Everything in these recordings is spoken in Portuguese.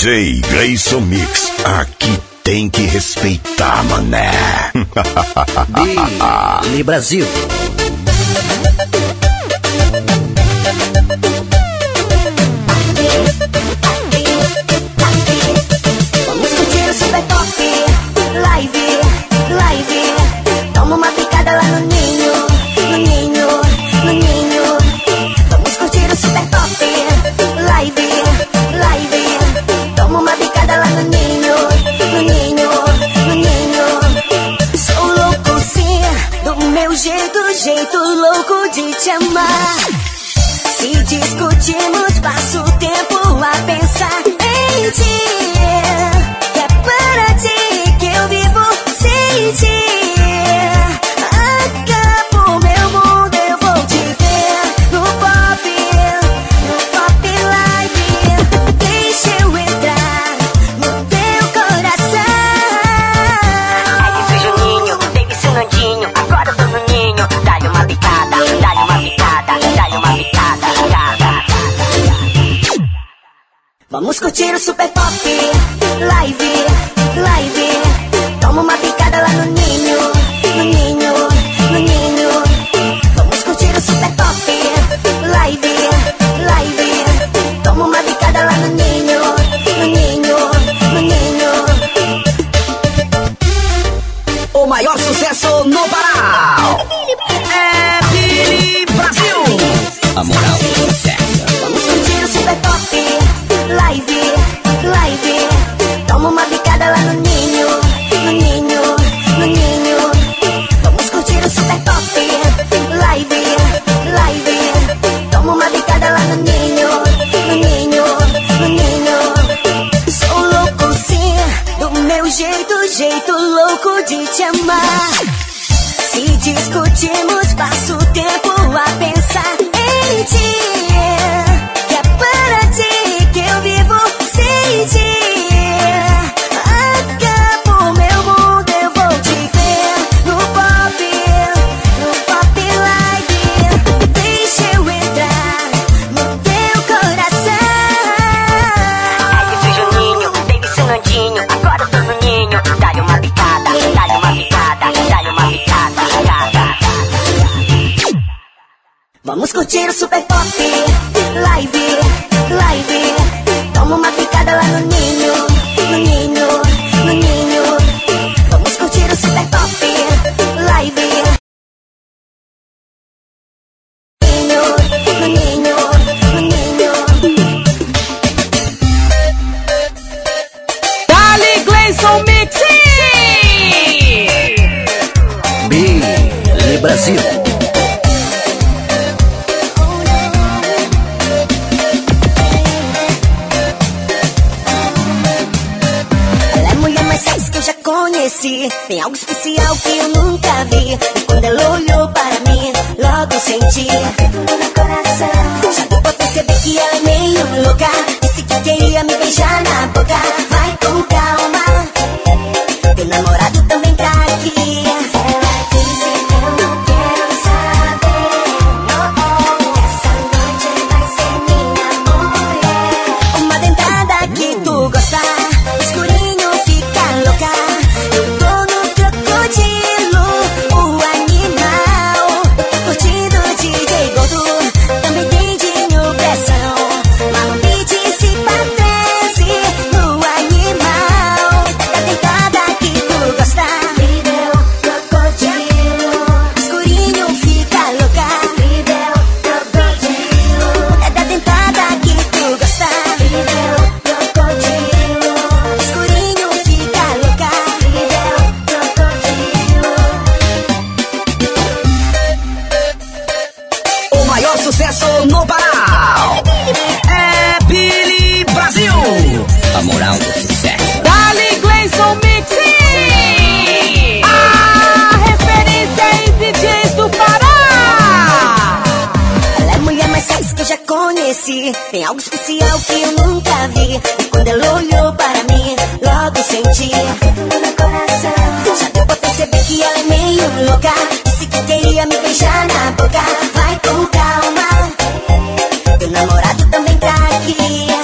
DJ Gleison Mix, aqui tem que respeitar, mané. Billy Brasil. Brasil. Ela é a mulher mais sexy que eu já conheci. Tem algo especial que eu nunca vi. E quando ela olhou para mim, logo senti. No coração. Já deu pra perceber que ela é meio louca. Disse que queria me beijar na boca. Vai conheci. Tem algo especial que eu nunca vi. E quando ela olhou para mim, logo senti. Tudo coração. Já deu pra perceber que ela é meio louca. Disse que queria me beijar na boca. Vai com calma. Meu namorado também tá aqui.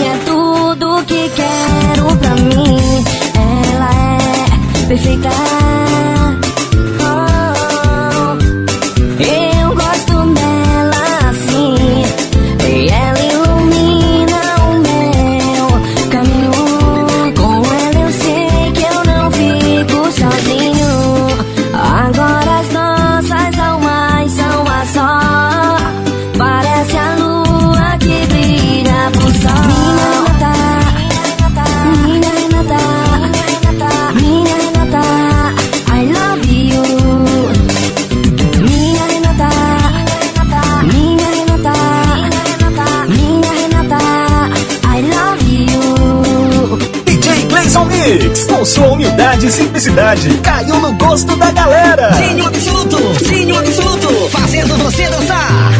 é tudo que quero pra mim. Ela é perfeita. Caiu no gosto da galera. Trilho absoluto, trilho absoluto, fazendo você dançar.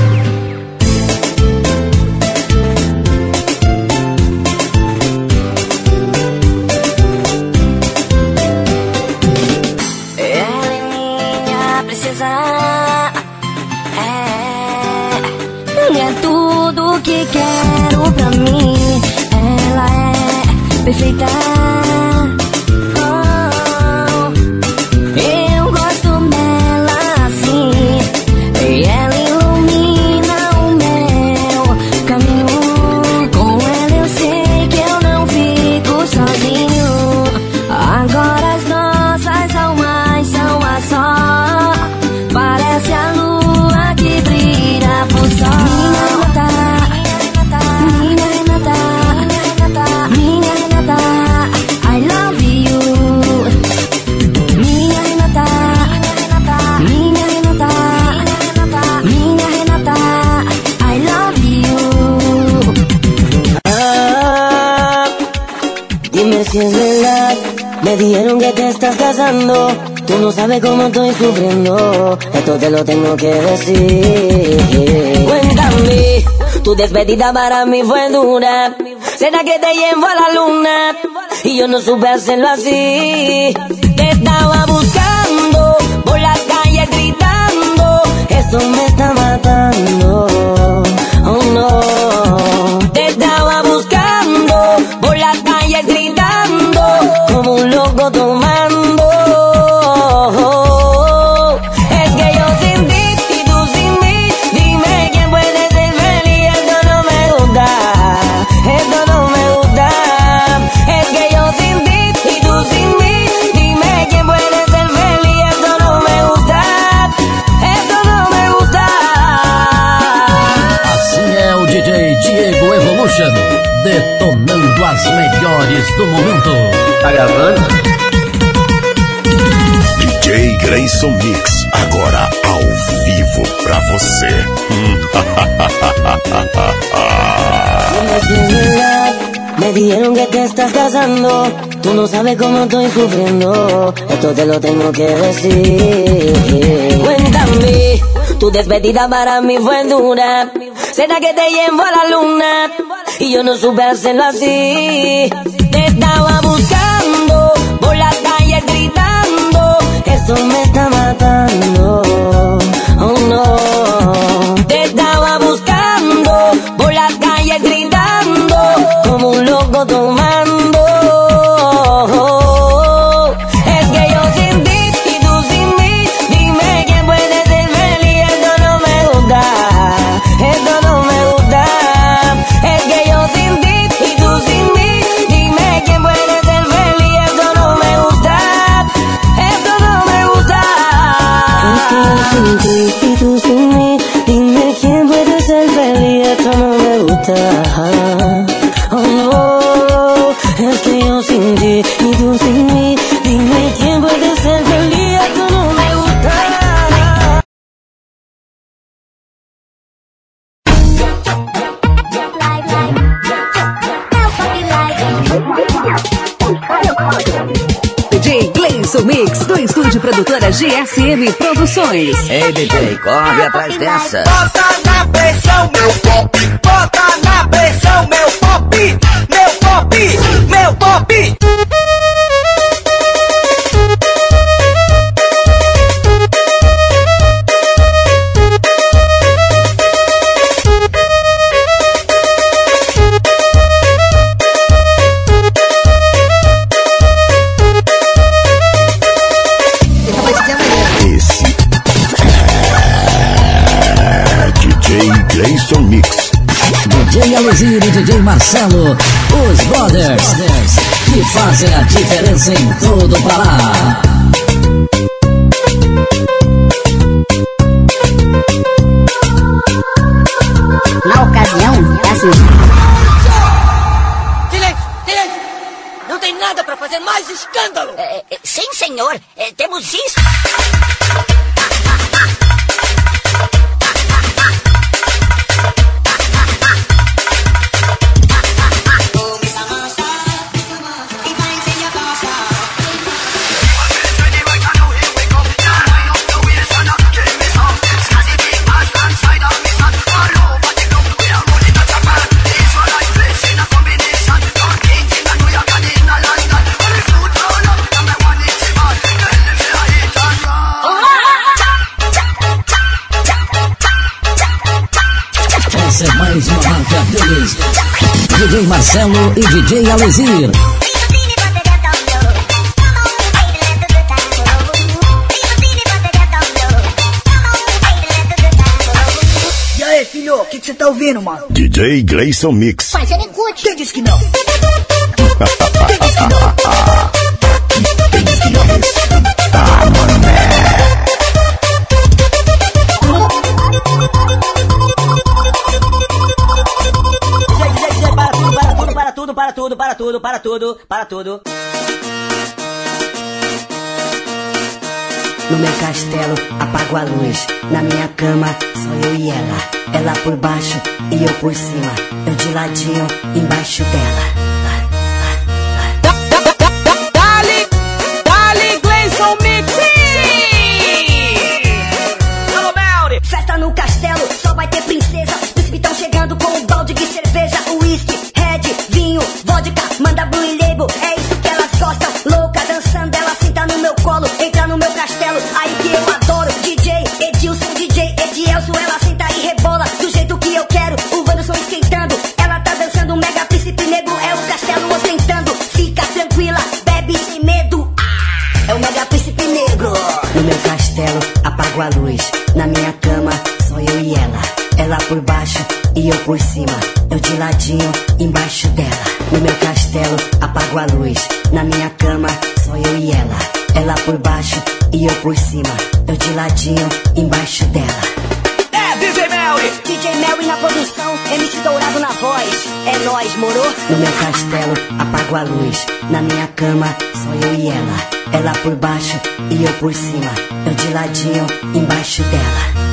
Ela é minha princesa. É, é tudo que quero pra mim. Ela é perfeita. Tú no sabes cómo estoy sufriendo. Esto te lo tengo que decir. Cuéntame, tu despedida para mí fue dura. ¿Será que te llevo a la luna? Y yo no supe hacerlo así. Te estaba buscando por la calle gritando. Eso me melhores do momento. Tá gravando? DJ Grayson Mix, agora ao vivo pra você. Me dijeron que te estás casando, tú no sabes cómo estoy sufriendo, esto te lo tengo que decir. Cuéntame, tu despedida para mí fue dura, será que te llevo a la luna y yo no supe hacerlo así. Te estaba buscando por la calle gritando, eso me está matando. Oh no. Te estaba buscando por la calle gritando, como un loco tomando. Ei, DJ, corre atrás dessa. e DJ Alesir. E aí, filho, o que você tá ouvindo, mano? DJ Grayson Mix. Mas ele nem curte. Quem disse que não? Quem disse que não? tudo, para tudo, para tudo, para tudo. No meu castelo, apago a luz. Na minha cama, só eu e ela. Ela por baixo e eu por cima. Eu de ladinho, embaixo dela. Festa no castelo, só vai ter princesa. Os tão chegando com um balde de cerveja. por baixo e eu por cima. Eu de ladinho, embaixo dela. No meu castelo, apago a luz. Na minha cama, só eu e ela. Ela por baixo e eu por cima. Eu de ladinho, embaixo dela. É DJ Melly! DJ Melly na produção, MC Dourado na voz. É nós, moro? No meu castelo, apago a luz. Na minha cama, só eu e ela. Ela por baixo e eu por cima. Eu de ladinho, embaixo dela.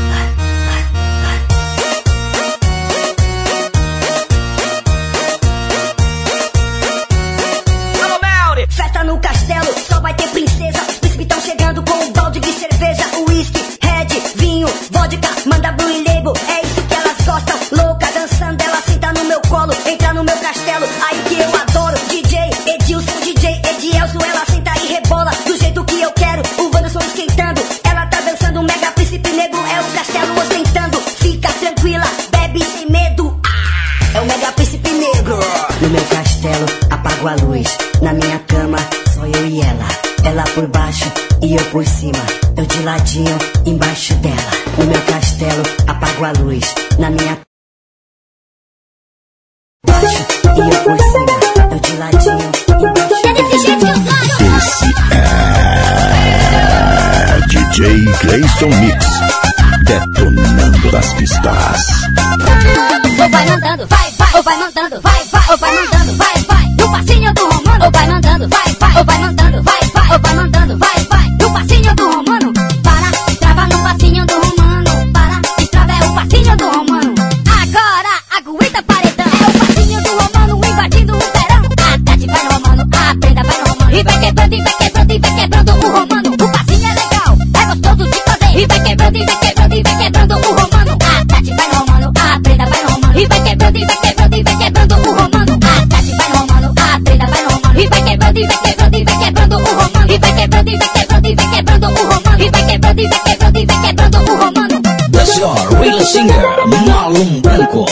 Salão Branco.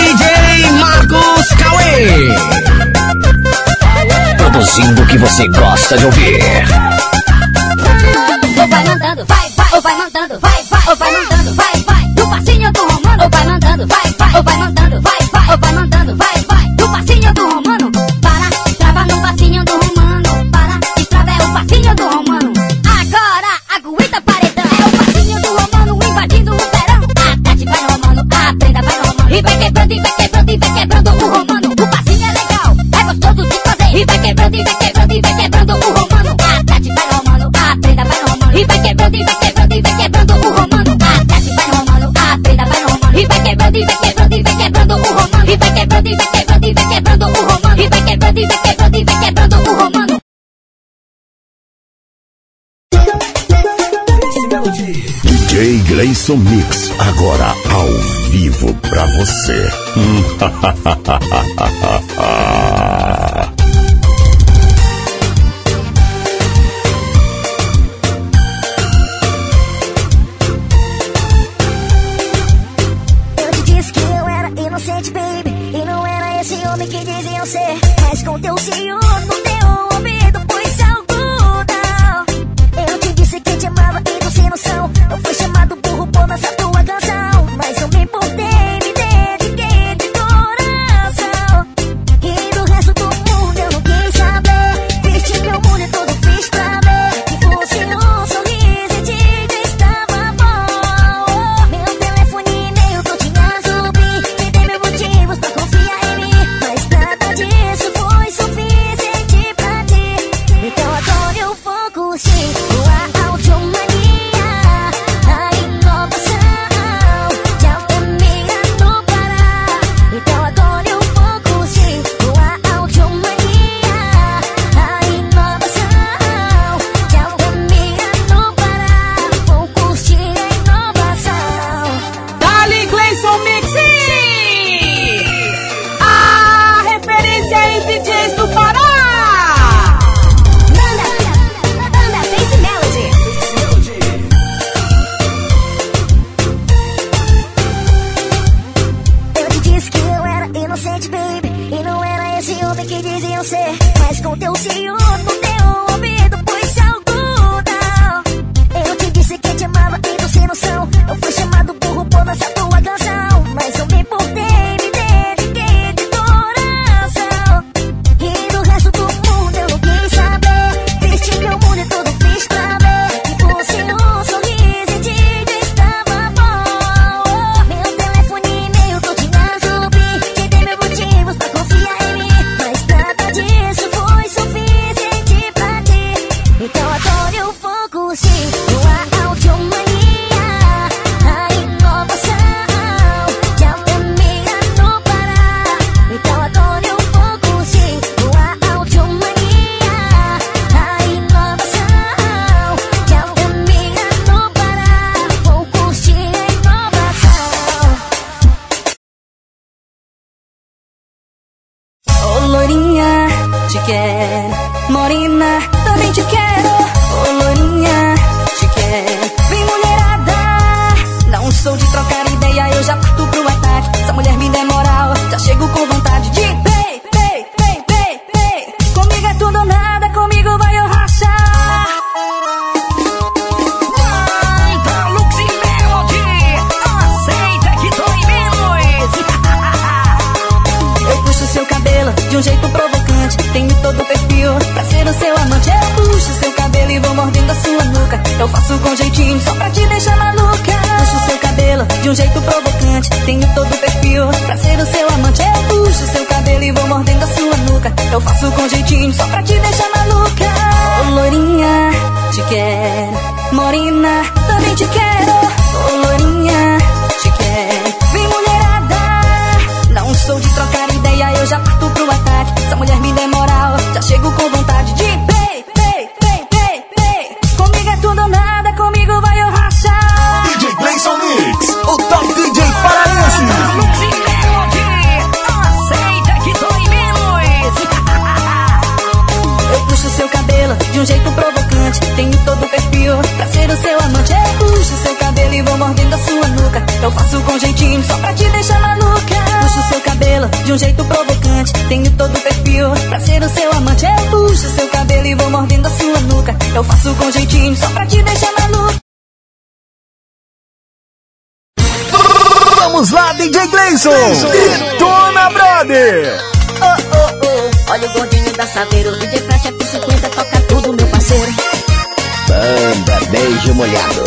DJ Marcos Cauê. Produzindo o que você gosta de ouvir. Conexão Mix, agora ao vivo pra você. só pra te deixar maluca. Ô loirinha, te quero. Morena, também te quero. Ô loirinha, te quero. Vem mulherada, não sou de trocar ideia, eu já parto pro ataque. Essa mulher me der moral, já chego com um jeito provocante. Tenho todo o perfil pra ser o seu amante. Eu puxo seu cabelo e vou mordendo a sua nuca. Eu faço com jeitinho só pra te deixar maluca. Puxo seu cabelo de um jeito provocante. Tenho todo o perfil pra ser o seu amante. Eu puxo seu cabelo e vou mordendo a sua nuca. Eu faço com jeitinho só pra te deixar maluca. Vamos lá, DJ Gleison. Detona, brother. Oh, oh, oh, olha o gordinho da Saveiro DJ Flash é Banda Beijo Molhado.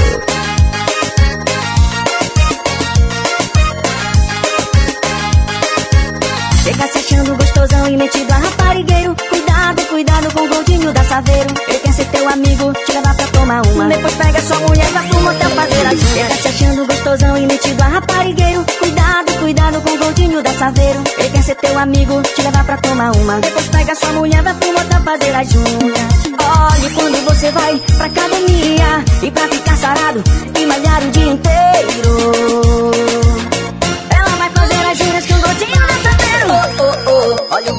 Chega se achando gostosão e metido a raparigueiro. Cuidado, cuidado com o gordinho da Saveiro. Ele quer ser teu amigo, te levar pra tomar uma. Depois pega sua mulher e vai pro motel fazer as Chega se achando gostosão e metido a raparigueiro. Cuidado, cuidado com o gordinho da Saveiro. Ele quer ser teu amigo, te levar pra tomar uma. Depois pega sua mulher vai pro motel fazer as unhas Olhe quando você vai pra academia E pra ficar sarado e malhar o dia inteiro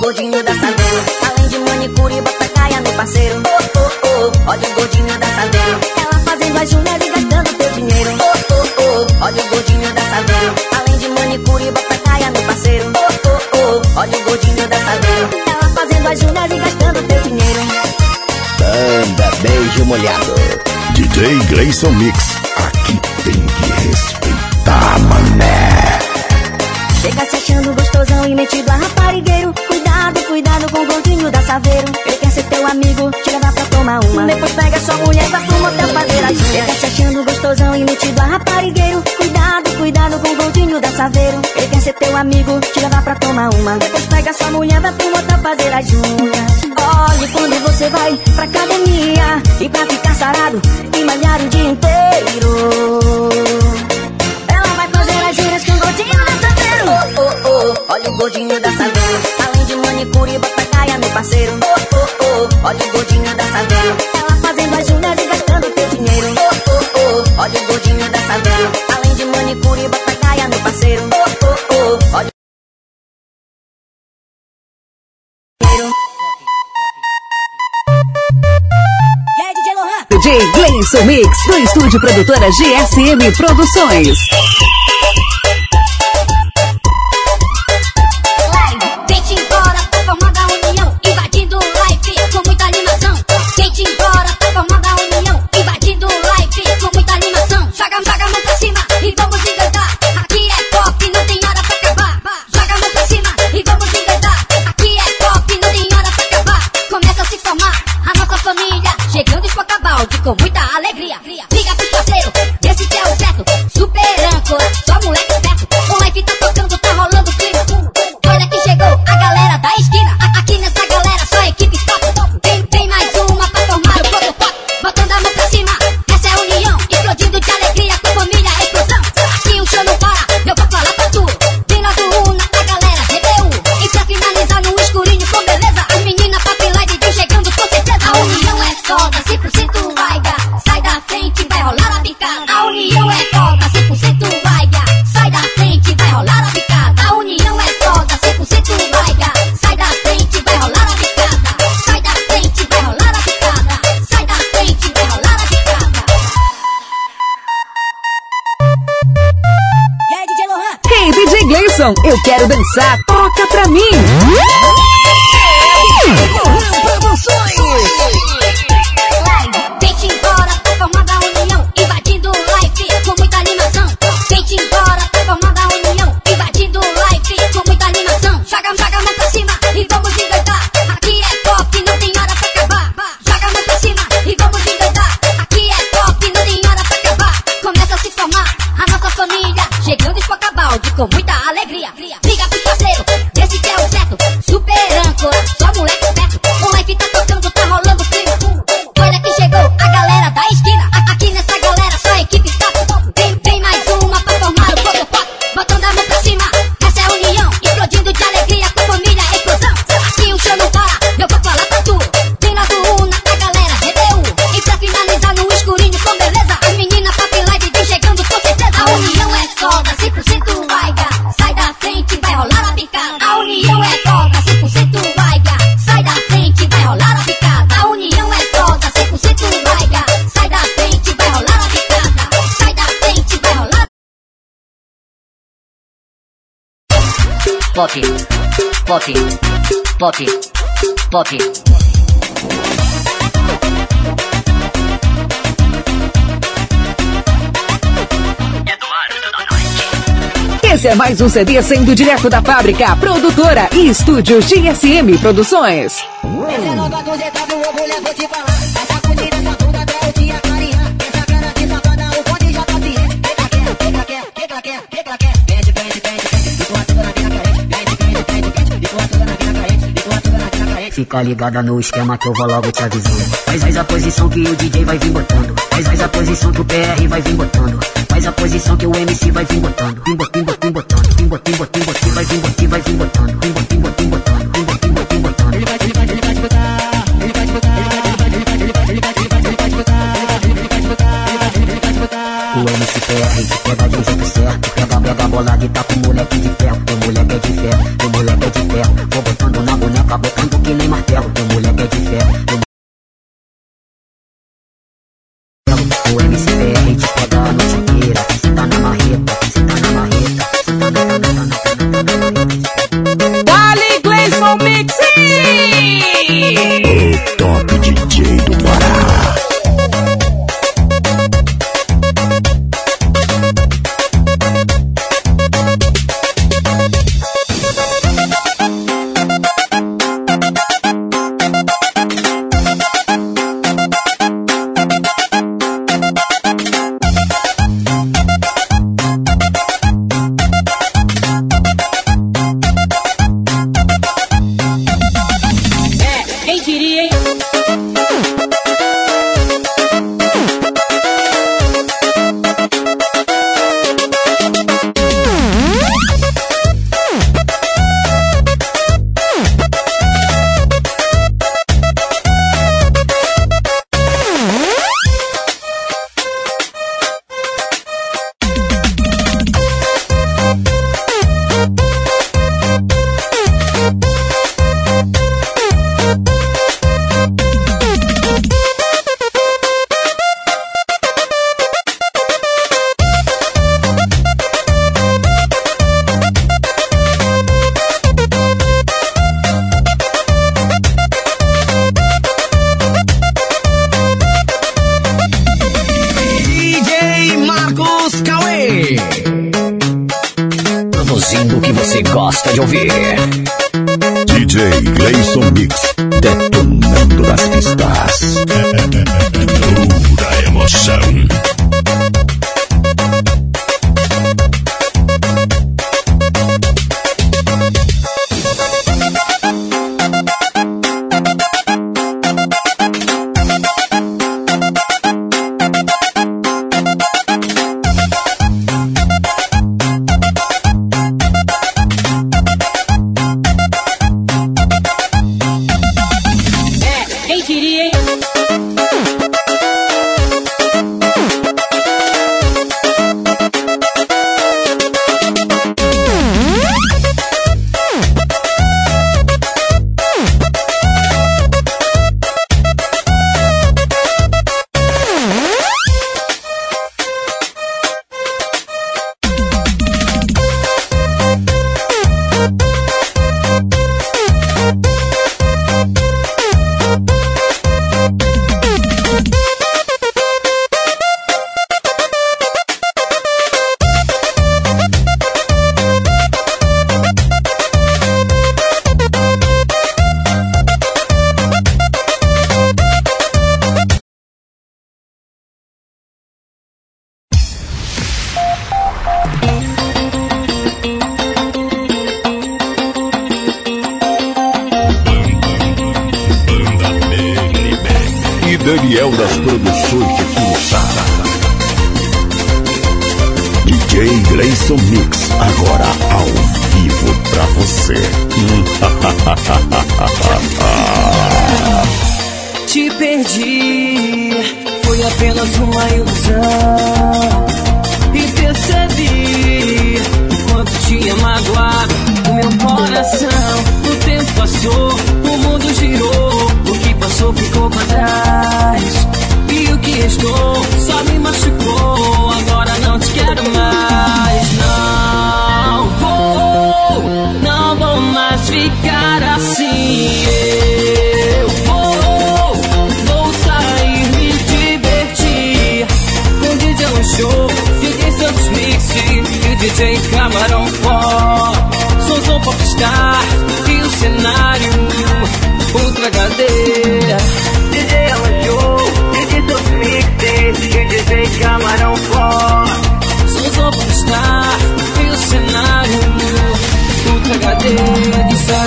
gordinho dançadeiro. Além de manicure, bota caia no parceiro. Oh, oh, oh, olha o gordinho dançadeiro. Ela fazendo as unhas e gastando teu dinheiro. Oh, oh, oh, olha o gordinho dançadeiro. Além de manicure, bota caia no parceiro. Oh, oh, oh, olha o gordinho dançadeiro. Ela fazendo as unhas e gastando teu dinheiro. Banda Beijo Molhado. DJ Grayson Mix. Aqui tem que respeitar, mané. Chega se achando gostosão e metido a raparigueiro Cuidado, com o gordinho da Saveiro. Ele quer ser teu amigo, te levar pra tomar uma. Depois pega sua mulher, vai pro motel fazer a Chega se achando gostosão e metido a raparigueiro. Cuidado, cuidado com o gordinho da Saveiro. Ele quer ser teu amigo, te levar pra tomar uma. Depois pega sua mulher, vai motel fazer as unhas. Olhe quando você vai pra academia e pra ficar sarado e malhar o dia inteiro. Ela vai fazer as unhas com o gordinho da Saveiro. Oh, oh, oh, olha o gordinho da Saveiro. Manicure bota meu parceiro. Oh, oh, oh, olha o gordinho da Saveiro. Ela fazendo as unhas e gastando teu dinheiro. Oh, oh, oh, olha o gordinho da Saveiro. Além de manicure bota meu parceiro. Oh, oh, oh, olha DJ Gleison Mix, do estúdio produtora GSM Produções. Pop, pop, pop. Esse é mais um CD saindo direto da fábrica, produtora e estúdio GSM Produções. Essa é nova cozeta do orgulho, vou te falar. Fica ligada no esquema que eu vou logo te avisando. Faz, faz a posição que o DJ vai vir botando. Faz, faz a posição que o PR vai vir botando. Faz a posição que o MC vai vir botando. Vim botando, botando, botando. Vim botando, botando, botando. Vai vir botando, vai vir botando. Vim botando, botando, botando. Vim botando. Ele vai, ele vai, ele vai te botar. Ele vai te botar. Ele vai, ele vai, ele vai, ele vai, ele vai, te botar. Ele vai, ele vai te botar. Ele vai, ele vai te botar. O MC PR pega de um jeito certo. Pega, pega a bola de tá com moleque de ferro. Teu moleque é de ferro.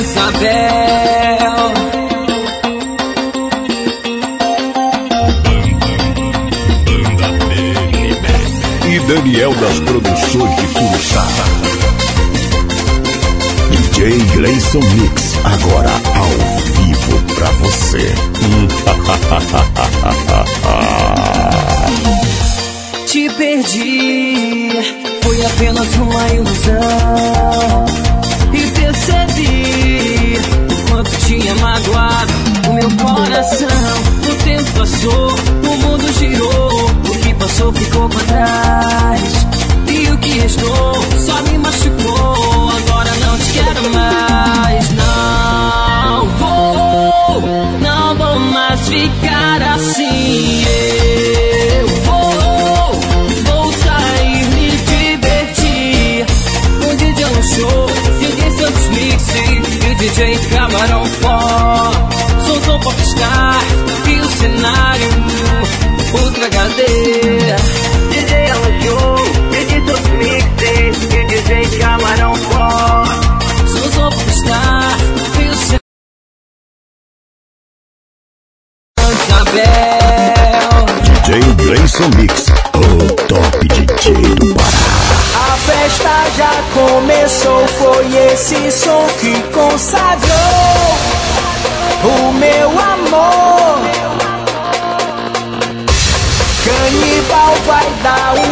Isabel. E Daniel das Produções de Curuçá. DJ Gleison Mix, agora ao vivo pra você. Te perdi, foi apenas uma ilusão percebi o quanto tinha magoado o meu coração. O tempo passou, o mundo girou, o que passou ficou para trás. E o que restou só me machucou. Agora não te quero mais, não vou, não vou mais ficar assim. gente camarão for? Sou um popstar.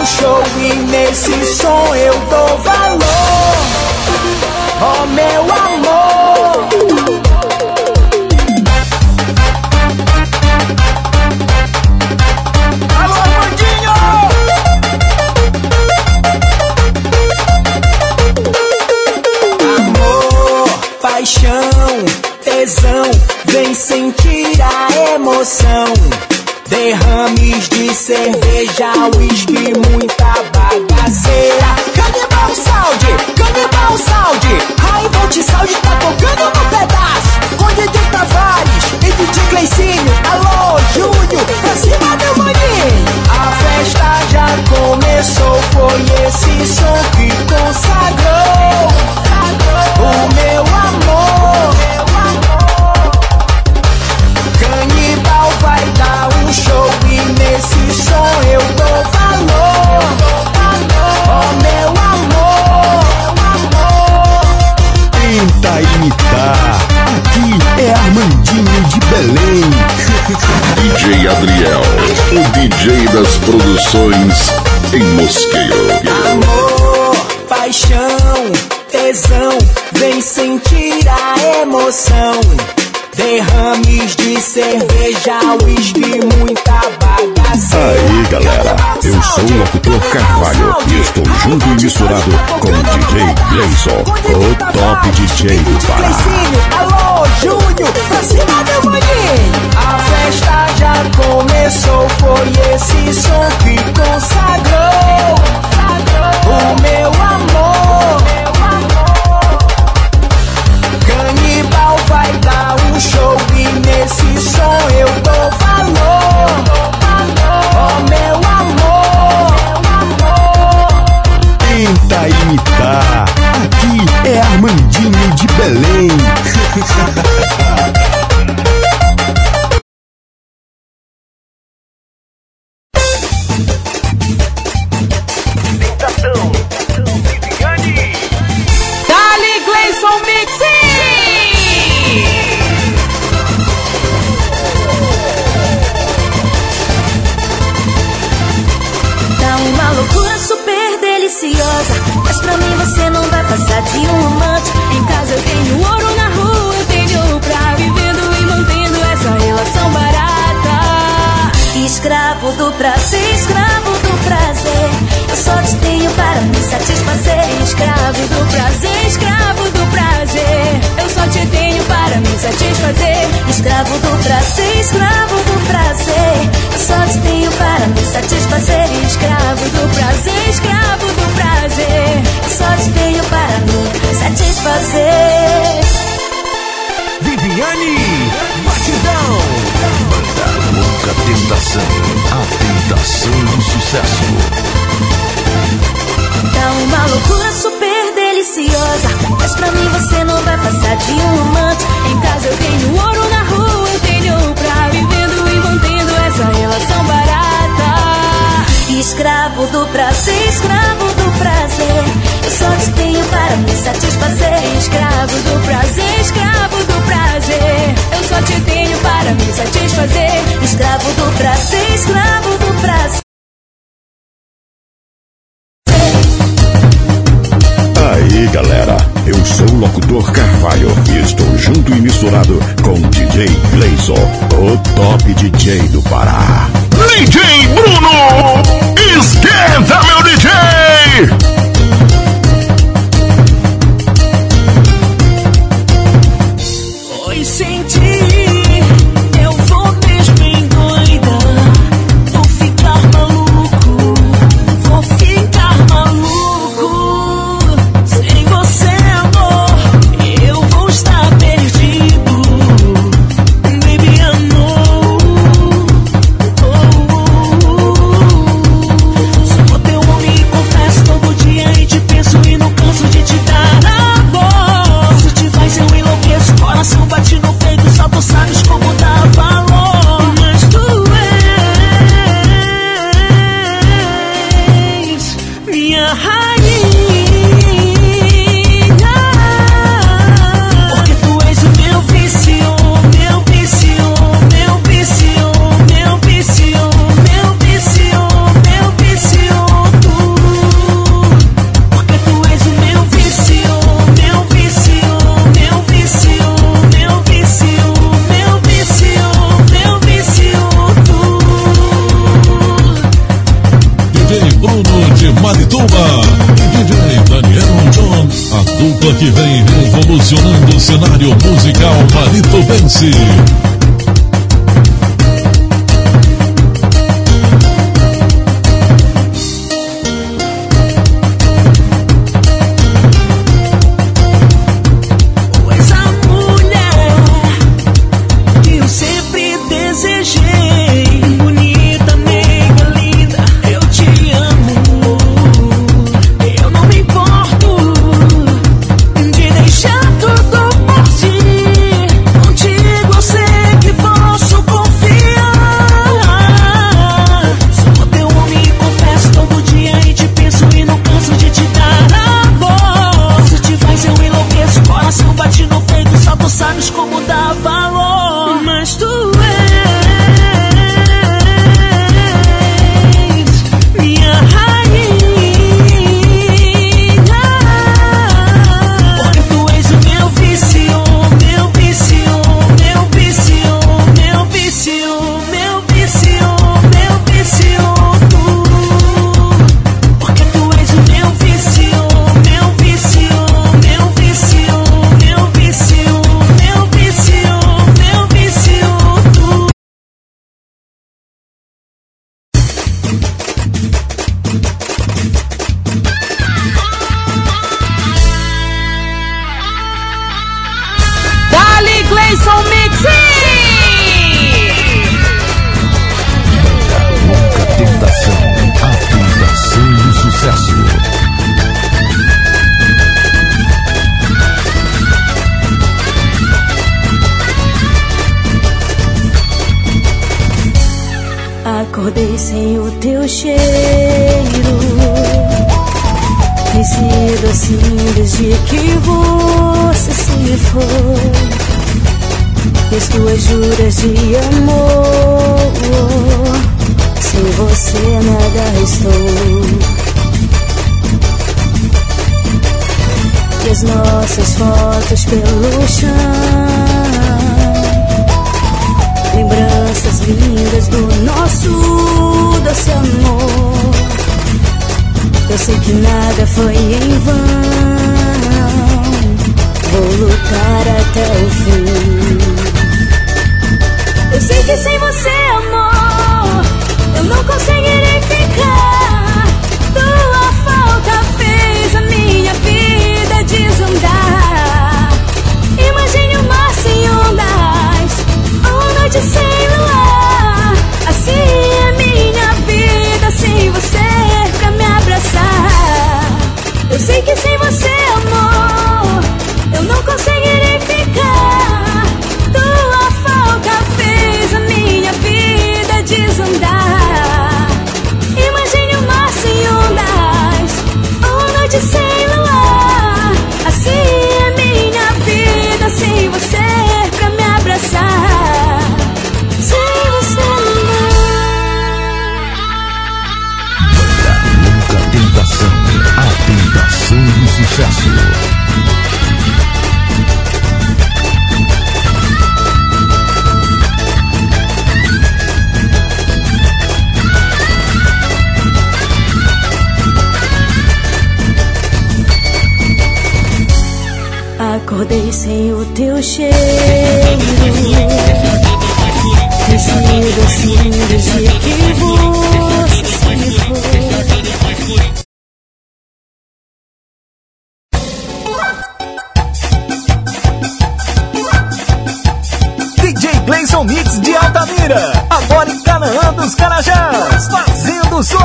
show e nesse som eu dou valor. Oh meu amor. Alô, Bandinho! Amor, paixão, tesão, vem sentir a emoção. Derrames de cerveja, uísque, muita bagaceira. Canibal Sound, Canibal Sound, Raimbolt Sound tá tocando no pedaço. Com DJ Tavares e DJ Cleicinho, alô Júnior, pra cima meu maninho. A festa já começou, foi esse som que consagrou o meu amor. Belém. DJ Adriel, o DJ das produções em Mosqueiro. amor, paixão, tesão, vem sentir a emoção. Derrames de cerveja, uísque, muita bagaça. Aí galera, eu sou o locutor Carvalho e estou junto e misturado com o DJ Gleison, o top DJ do Pará. Alô, Júnior, pra cima meu maninho. A festa já começou, foi esse som que consagrou o meu amor. Som eu dou valor. Oh meu amor. Tenta imitar. Aqui é Armandinho de Belém. um amante. Em casa eu tenho ouro, na rua eu tenho pra vivendo e mantendo essa relação barata. Escravo do prazer, escravo do prazer. Eu só te tenho para me satisfazer. Escravo do prazer, escravo do prazer. Eu só te tenho para me satisfazer. Escravo do prazer, escravo do prazer. Eu só te tenho para me satisfazer. Escravo do prazer, escravo do prazer. Eu só te tenho para me satisfazer. Viviane Batidão. Louca tentação, a tentação do sucesso. Tá uma loucura super deliciosa. Mas pra mim você não vai passar de um amante. Em casa eu tenho ouro, na rua eu tenho pra vivendo e mantendo essa relação barata. Escravo do prazer, escravo do prazer. Eu só te tenho para me satisfazer. Escravo do prazer, escravo do prazer. Eu só te tenho para me satisfazer. Escravo do prazer, escravo do prazer. Aí galera, eu sou o locutor Carvalho e estou junto e misturado com DJ Gleison, o top DJ do Pará. DJ Bruno, esquenta meu DJ! See.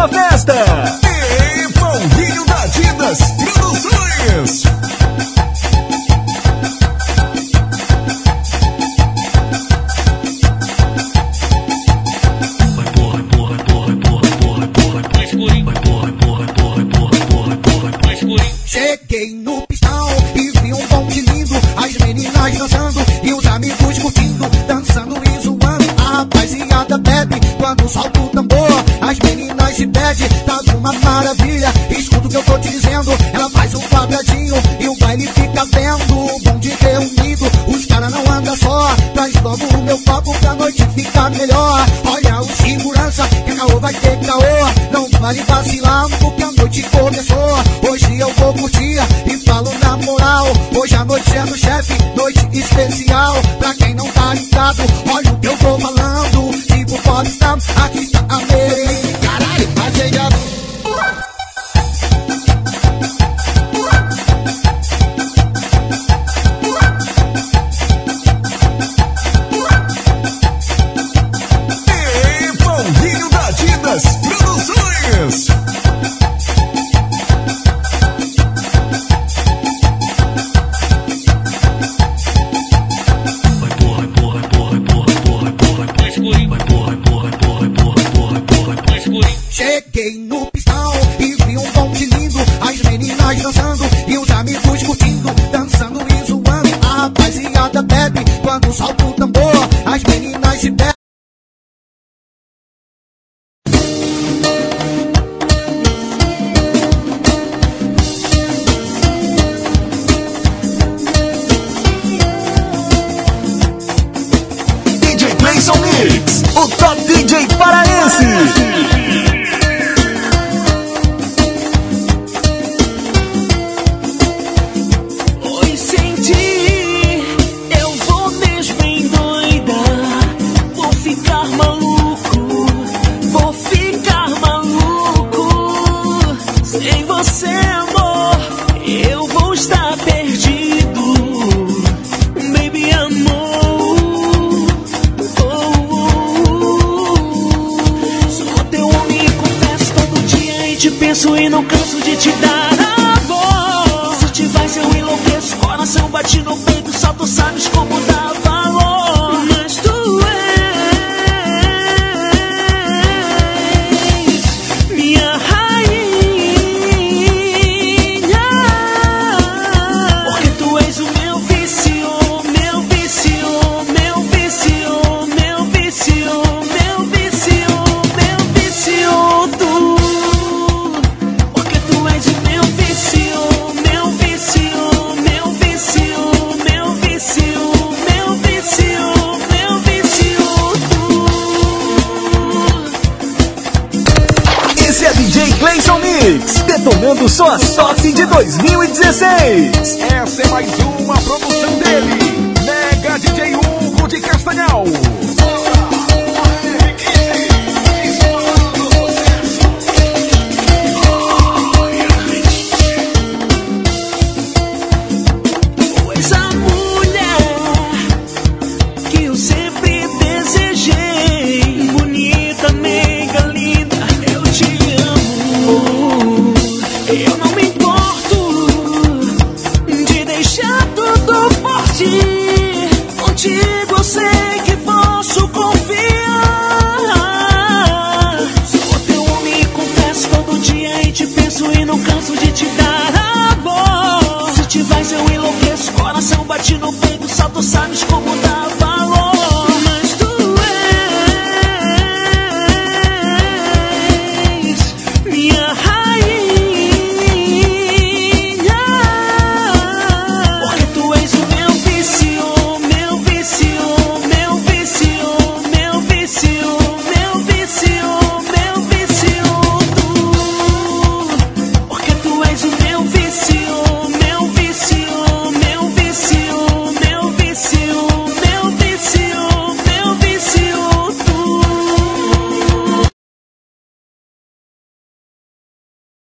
Festa. Adornando sua sorte de 2016. Essa é mais uma produção dele, Mega DJ Hugo de Castanhal.